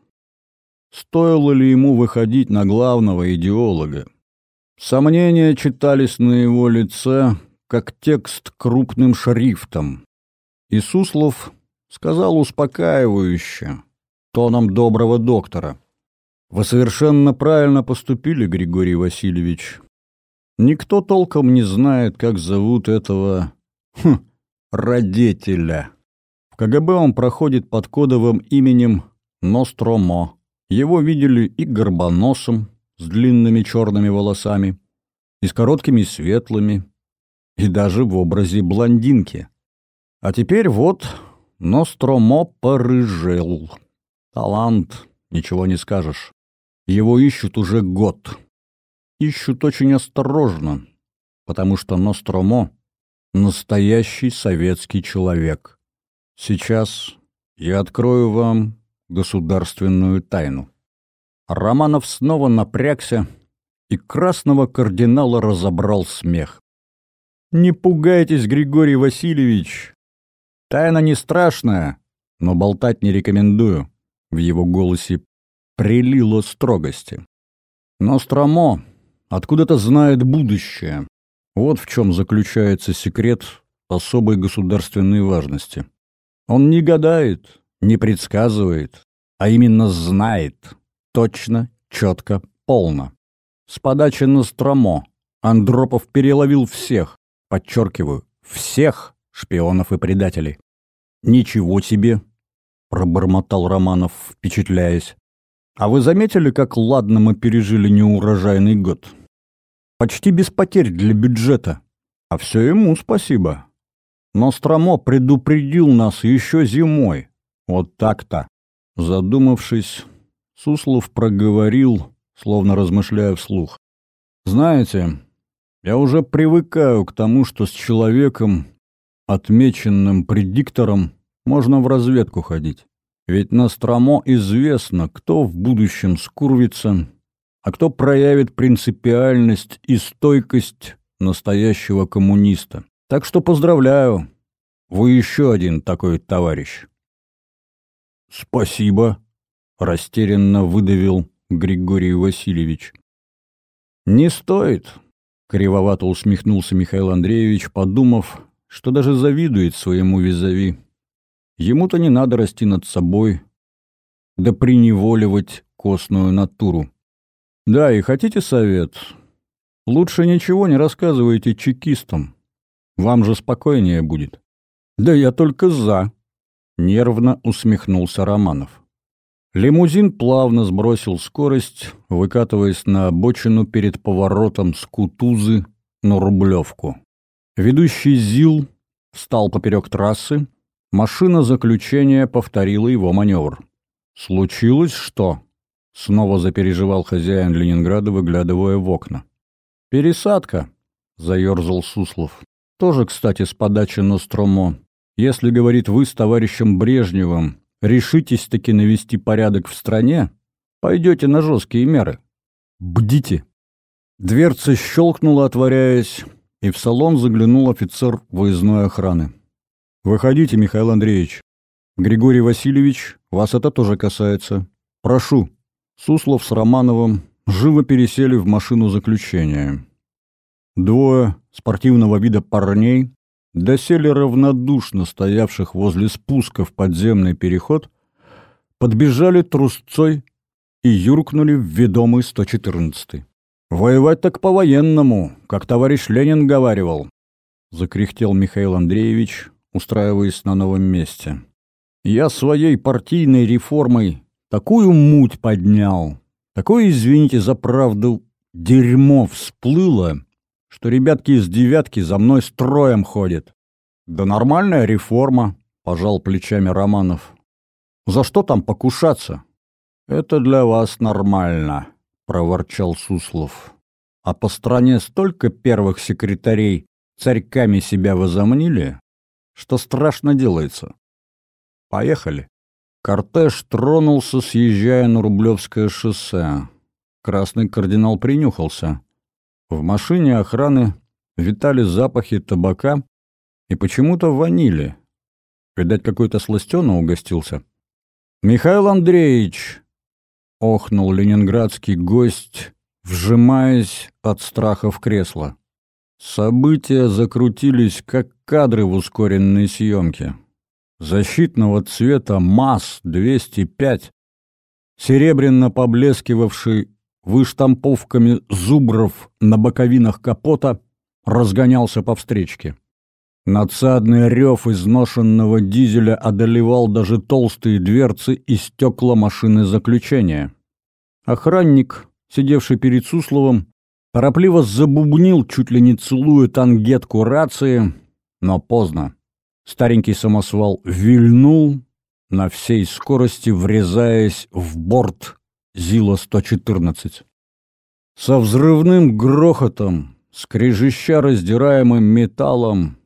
Стоило ли ему выходить на главного идеолога? Сомнения читались на его лице, как текст крупным шрифтом. И Суслов сказал успокаивающе, тоном доброго доктора. «Вы совершенно правильно поступили, Григорий Васильевич. Никто толком не знает, как зовут этого... Хм, родителя. В КГБ он проходит под кодовым именем Ностромо. Его видели и горбоносом, с длинными черными волосами, и с короткими светлыми, и даже в образе блондинки. А теперь вот Ностромо порыжел. Талант, ничего не скажешь. Его ищут уже год. Ищут очень осторожно, потому что Ностромо — настоящий советский человек. Сейчас я открою вам государственную тайну. Романов снова напрягся, и красного кардинала разобрал смех. «Не пугайтесь, Григорий Васильевич. Тайна не страшная, но болтать не рекомендую». В его голосе прилило строгости. Но Стромо откуда-то знает будущее. Вот в чем заключается секрет особой государственной важности. Он не гадает, не предсказывает, а именно знает, точно, четко, полно. С подачи Ностромо Андропов переловил всех, подчеркиваю, всех шпионов и предателей. «Ничего себе!» — пробормотал Романов, впечатляясь. «А вы заметили, как ладно мы пережили неурожайный год? Почти без потерь для бюджета. А все ему спасибо. Ностромо предупредил нас еще зимой. Вот так-то». Задумавшись, Суслов проговорил, словно размышляя вслух. «Знаете, я уже привыкаю к тому, что с человеком, отмеченным предиктором, можно в разведку ходить. Ведь на Стромо известно, кто в будущем скурвится, а кто проявит принципиальность и стойкость настоящего коммуниста. Так что поздравляю, вы еще один такой товарищ». «Спасибо», растерянно выдавил Григорий Васильевич. «Не стоит», — кривовато усмехнулся Михаил Андреевич, подумав, что даже завидует своему визави. Ему-то не надо расти над собой, да приневоливать костную натуру. Да, и хотите совет? Лучше ничего не рассказывайте чекистам. Вам же спокойнее будет. Да я только за, — нервно усмехнулся Романов. Лимузин плавно сбросил скорость, выкатываясь на обочину перед поворотом с Кутузы на Рублевку. Ведущий ЗИЛ встал поперек трассы, машина заключения повторила его маневр. «Случилось что?» — снова запереживал хозяин Ленинграда, выглядывая в окна. «Пересадка», — заерзал Суслов. «Тоже, кстати, с подачи Ностромо. Если, говорит, вы с товарищем Брежневым решитесь-таки навести порядок в стране, пойдете на жесткие меры. Бдите!» Дверца щелкнула, отворяясь, и в салон заглянул офицер выездной охраны. «Выходите, Михаил Андреевич. Григорий Васильевич, вас это тоже касается. Прошу». Суслов с Романовым живо пересели в машину заключения. Двое спортивного вида парней доселе равнодушно стоявших возле спуска в подземный переход, подбежали трусцой и юркнули в ведомый 114-й. «Воевать так по-военному, как товарищ Ленин говаривал», — закряхтел Михаил Андреевич, устраиваясь на новом месте. «Я своей партийной реформой такую муть поднял, такое, извините за правду, дерьмо всплыло, что ребятки из девятки за мной строем ходят. Да нормальная реформа, пожал плечами Романов. За что там покушаться? Это для вас нормально, проворчал Суслов. А по стране столько первых секретарей царьками себя возомнили, что страшно делается. Поехали. Кортеж тронулся, съезжая на Рублевское шоссе. Красный кардинал принюхался. В машине охраны витали запахи табака и почему-то ванили. Видать, какой-то сластёна угостился. «Михаил Андреевич!» — охнул ленинградский гость, вжимаясь от страха в кресло. События закрутились, как кадры в ускоренной съемке. защитного цвета МАЗ-205, серебряно поблескивавший выштамповками зубров на боковинах капота, разгонялся по встречке. Надсадный рев изношенного дизеля одолевал даже толстые дверцы и стекла машины заключения. Охранник, сидевший перед Сусловым, торопливо забубнил, чуть ли не целуя тангетку рации, но поздно. Старенький самосвал вильнул, на всей скорости врезаясь в борт Зила-114. Со взрывным грохотом, скрежеща раздираемым металлом,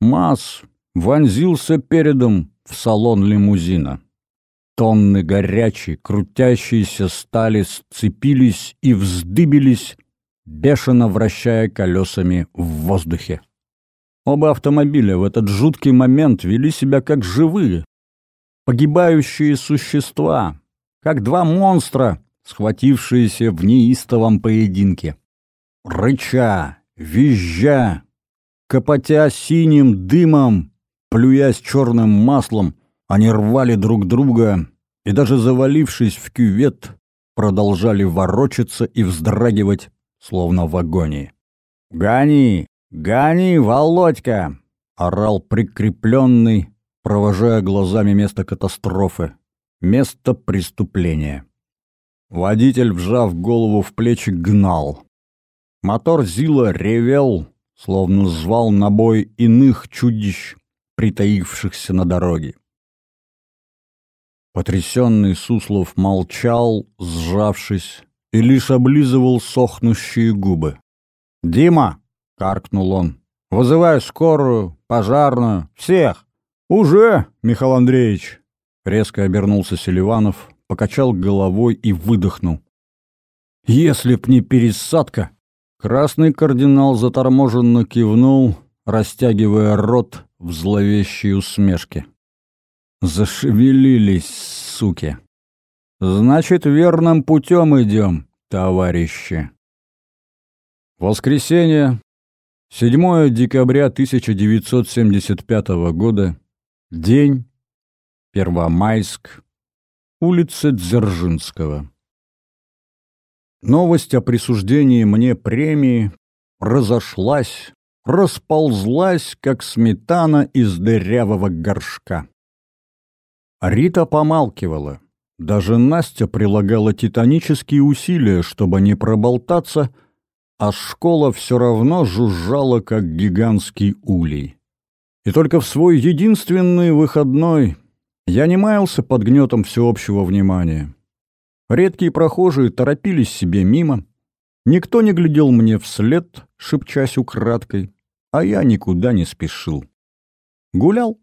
МАЗ вонзился передом в салон лимузина. Тонны горячей, крутящейся стали сцепились и вздыбились, бешено вращая колесами в воздухе. Оба автомобиля в этот жуткий момент вели себя как живые, погибающие существа, как два монстра, схватившиеся в неистовом поединке. Рыча, визжа, копотя синим дымом, плюясь черным маслом, они рвали друг друга и даже завалившись в кювет, продолжали ворочаться и вздрагивать, словно в агонии. «Гони! Гони, Володька!» — орал прикрепленный, провожая глазами место катастрофы, место преступления. Водитель, вжав голову в плечи, гнал. Мотор Зила ревел, словно звал на бой иных чудищ, притаившихся на дороге. Потрясенный Суслов молчал, сжавшись, и лишь облизывал сохнущие губы. «Дима!» — каркнул он. «Вызываю скорую, пожарную, всех!» «Уже, Михаил Андреевич!» Резко обернулся Селиванов, покачал головой и выдохнул. «Если б не пересадка!» Красный кардинал заторможенно кивнул, растягивая рот в зловещей усмешке. Зашевелились, суки. Значит, верным путем идем, товарищи. Воскресенье, 7 декабря 1975 года, день, Первомайск, улица Дзержинского. Новость о присуждении мне премии разошлась, расползлась, как сметана из дырявого горшка. Рита помалкивала. Даже Настя прилагала титанические усилия, чтобы не проболтаться, а школа все равно жужжала, как гигантский улей. И только в свой единственный выходной я не маялся под гнетом всеобщего внимания. Редкие прохожие торопились себе мимо. Никто не глядел мне вслед, шепчась украдкой, а я никуда не спешил. Гулял.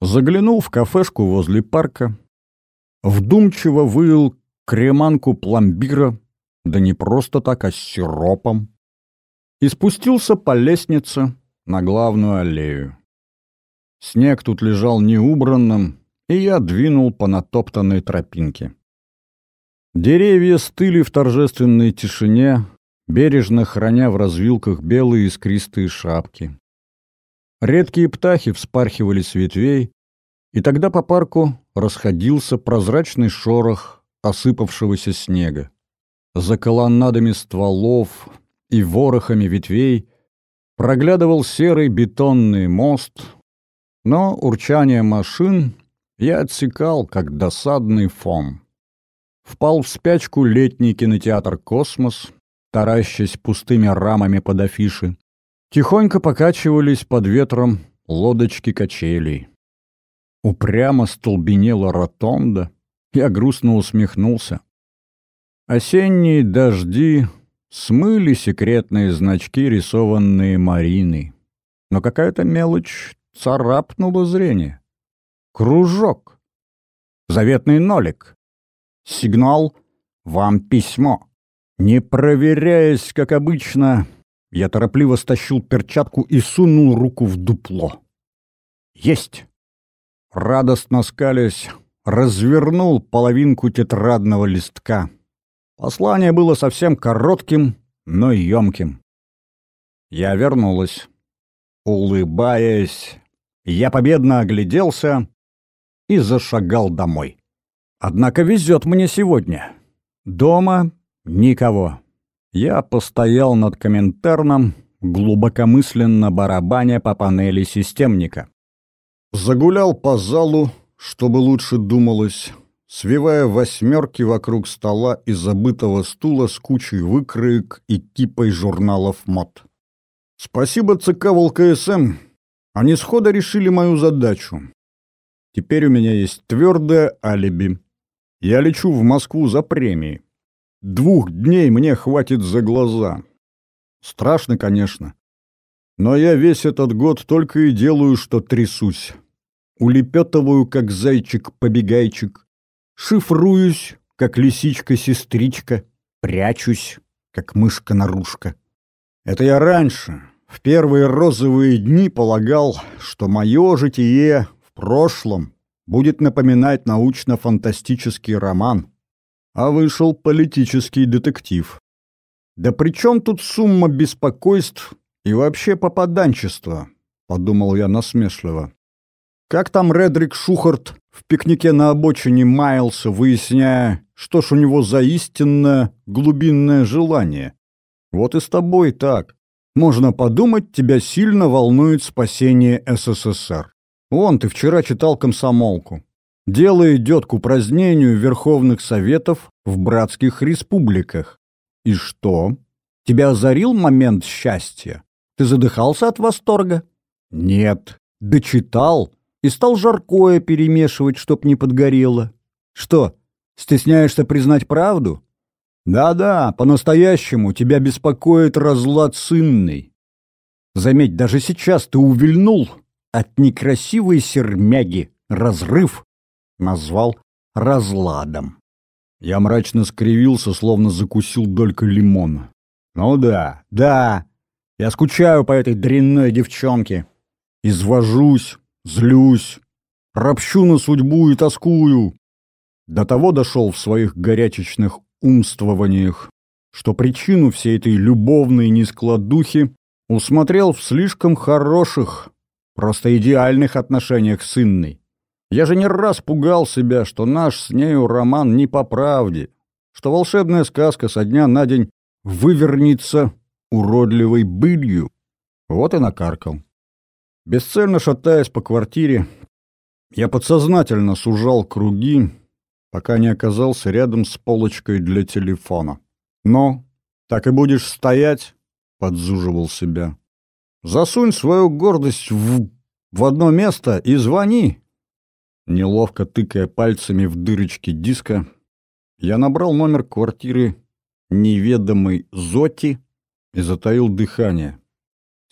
Заглянул в кафешку возле парка. Вдумчиво выил креманку пломбира, да не просто так, а с сиропом. И спустился по лестнице на главную аллею. Снег тут лежал неубранным, и я двинул по натоптанной тропинке. Деревья стыли в торжественной тишине, бережно храня в развилках белые искристые шапки. Редкие птахи вспархивали с ветвей, и тогда по парку расходился прозрачный шорох осыпавшегося снега. За колоннадами стволов и ворохами ветвей проглядывал серый бетонный мост, но урчание машин я отсекал, как досадный фон. Впал в спячку летний кинотеатр «Космос», таращась пустыми рамами под афиши. Тихонько покачивались под ветром лодочки качелей. Упрямо столбенела ротонда. Я грустно усмехнулся. Осенние дожди смыли секретные значки, рисованные Мариной. Но какая-то мелочь царапнула зрение. Кружок. Заветный нолик. Сигнал «Вам письмо». Не проверяясь, как обычно, я торопливо стащил перчатку и сунул руку в дупло. Есть! Радостно скалясь, развернул половинку тетрадного листка. Послание было совсем коротким, но емким. Я вернулась. Улыбаясь, Я победно огляделся и зашагал домой. Однако везет мне сегодня. Дома никого. Я постоял над Коминтерном, глубокомысленно барабаня по панели системника. Загулял по залу, чтобы лучше думалось, свивая восьмерки вокруг стола и забытого стула с кучей выкроек и кипой журналов мод. Спасибо ЦК ВЛКСМ, они схода решили мою задачу. Теперь у меня есть твердое алиби. Я лечу в Москву за премией. Двух дней мне хватит за глаза. Страшно, конечно. Но я весь этот год только и делаю, что трясусь. Улепетываю, как зайчик-побегайчик. Шифруюсь, как лисичка-сестричка. Прячусь, как мышка-нарушка. Это я раньше, в первые розовые дни, полагал, что мое житие в прошлом будет напоминать научно-фантастический роман. А вышел политический детектив. Да при чем тут сумма беспокойств и вообще попаданчество? Подумал я насмешливо. Как там Редрик Шухарт в пикнике на обочине маялся, выясняя, что ж у него за истинное глубинное желание? Вот и с тобой так. Можно подумать, тебя сильно волнует спасение СССР. Вон, ты вчера читал комсомолку. Дело идет к упразднению Верховных Советов в братских республиках. И что? Тебя озарил момент счастья? Ты задыхался от восторга? Нет. Дочитал и стал жаркое перемешивать, чтоб не подгорело. Что, стесняешься признать правду? Да-да, по-настоящему тебя беспокоит разлад сынный. Заметь, даже сейчас ты увильнул от некрасивой сермяги, разрыв, назвал разладом. Я мрачно скривился, словно закусил дольку лимона. Ну да, да, я скучаю по этой дрянной девчонке. Извожусь, злюсь, ропщу на судьбу и тоскую. До того дошел в своих горячечных умствованиях, что причину всей этой любовной нескладухи усмотрел в слишком хороших, просто идеальных отношениях с Инной. Я же не раз пугал себя, что наш с нею роман не по правде, что волшебная сказка со дня на день вывернется уродливой былью. Вот и накаркал. Бесцельно шатаясь по квартире, я подсознательно сужал круги, пока не оказался рядом с полочкой для телефона. «Но, так и будешь стоять?» — подзуживал себя. «Засунь свою гордость в, в одно место и звони, Неловко тыкая пальцами в дырочки диска, я набрал номер квартиры неведомой Зоти и затаил дыхание.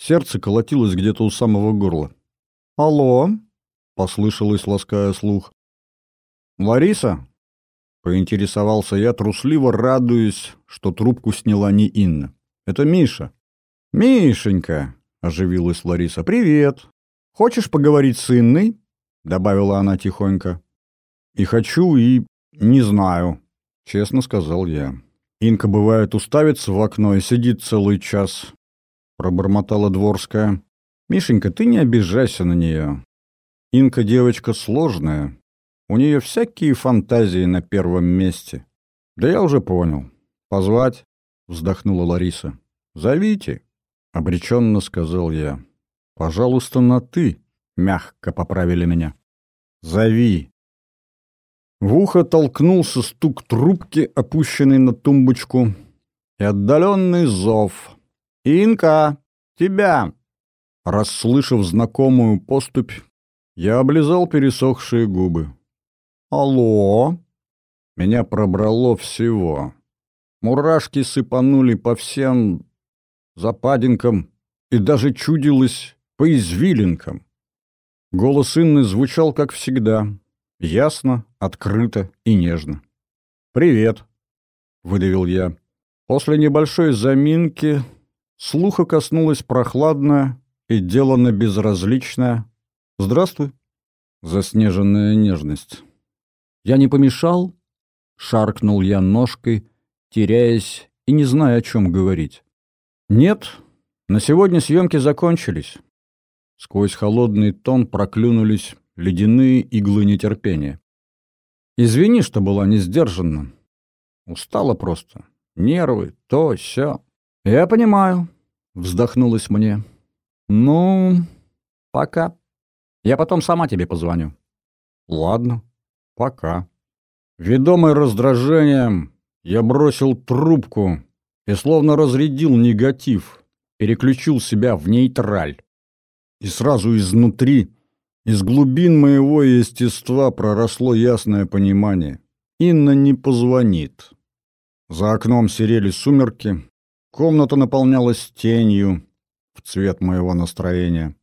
Сердце колотилось где-то у самого горла. «Алло?» — послышалось, лаская слух. «Лариса?» — поинтересовался я, трусливо радуясь, что трубку сняла не Инна. «Это Миша». «Мишенька!» — оживилась Лариса. «Привет! Хочешь поговорить с Инной?» — добавила она тихонько. «И хочу, и не знаю», — честно сказал я. «Инка, бывает, уставится в окно и сидит целый час», — пробормотала Дворская. «Мишенька, ты не обижайся на нее. Инка девочка сложная. У нее всякие фантазии на первом месте». «Да я уже понял. Позвать?» — вздохнула Лариса. «Зовите», — обреченно сказал я. «Пожалуйста, на «ты». — мягко поправили меня. «Зови!» В ухо толкнулся стук трубки, опущенный на тумбочку, и отдаленный зов. «Инка! Тебя!» Расслышав знакомую поступь, я облизал пересохшие губы. «Алло!» Меня пробрало всего. Мурашки сыпанули по всем западинкам и даже чудилось по извилинкам. Голос Инны звучал, как всегда, ясно, открыто и нежно. «Привет», — выдавил я. После небольшой заминки слуха коснулась прохладная и делано безразличная «Здравствуй», заснеженная нежность. «Я не помешал?» — шаркнул я ножкой, теряясь и не зная, о чем говорить. «Нет, на сегодня съемки закончились. Сквозь холодный тон проклюнулись ледяные иглы нетерпения. «Извини, что была не сдержанна. Устала просто. Нервы, то, сё». «Я понимаю», — вздохнулась мне. «Ну, пока. Я потом сама тебе позвоню». «Ладно, пока». Ведомый раздражением, я бросил трубку и словно разрядил негатив, переключил себя в нейтраль. И сразу изнутри, из глубин моего естества проросло ясное понимание. Инна не позвонит. За окном серели сумерки, комната наполнялась тенью в цвет моего настроения.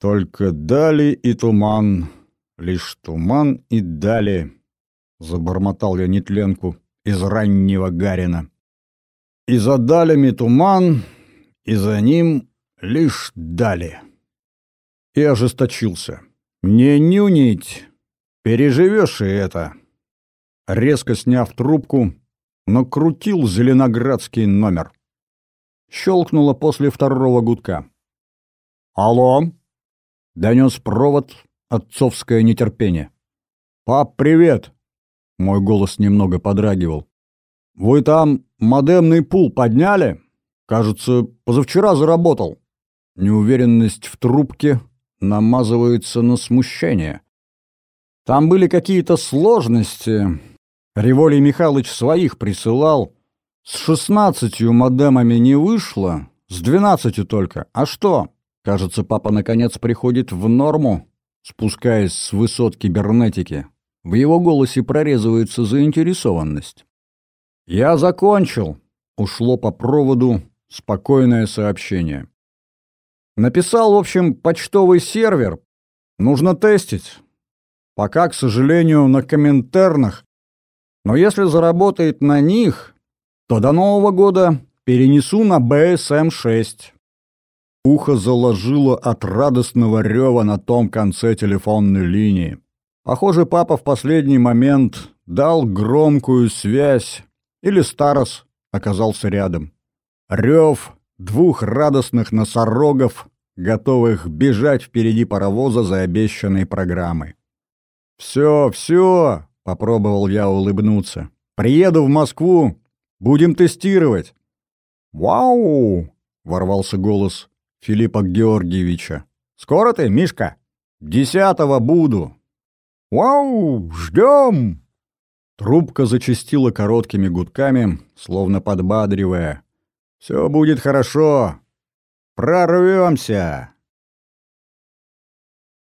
Только дали и туман, лишь туман и дали, забормотал я нетленку из раннего Гарина. И за далями туман, и за ним лишь дали. И ожесточился. «Не нюнить! Переживешь и это!» Резко сняв трубку, накрутил зеленоградский номер. Щелкнуло после второго гудка. «Алло!» — донес провод отцовское нетерпение. «Пап, привет!» — мой голос немного подрагивал. «Вы там модемный пул подняли? Кажется, позавчера заработал». Неуверенность в трубке намазывается на смущение. Там были какие-то сложности. Револий Михайлович своих присылал. С шестнадцатью модемами не вышло, с двенадцатью только. А что? Кажется, папа наконец приходит в норму, спускаясь с высот кибернетики. В его голосе прорезывается заинтересованность. «Я закончил!» — ушло по проводу спокойное сообщение. Написал, в общем, почтовый сервер. Нужно тестить. Пока, к сожалению, на комментернах. Но если заработает на них, то до Нового года перенесу на BSM-6. Ухо заложило от радостного рева на том конце телефонной линии. Похоже, папа в последний момент дал громкую связь, или Старос оказался рядом. Рев двух радостных носорогов, готовых бежать впереди паровоза за обещанной программой. «Все, все!» — попробовал я улыбнуться. «Приеду в Москву, будем тестировать!» «Вау!» — ворвался голос Филиппа Георгиевича. «Скоро ты, Мишка?» «Десятого буду!» «Вау! Ждем!» Трубка зачастила короткими гудками, словно подбадривая. «Все будет хорошо. Прорвемся!»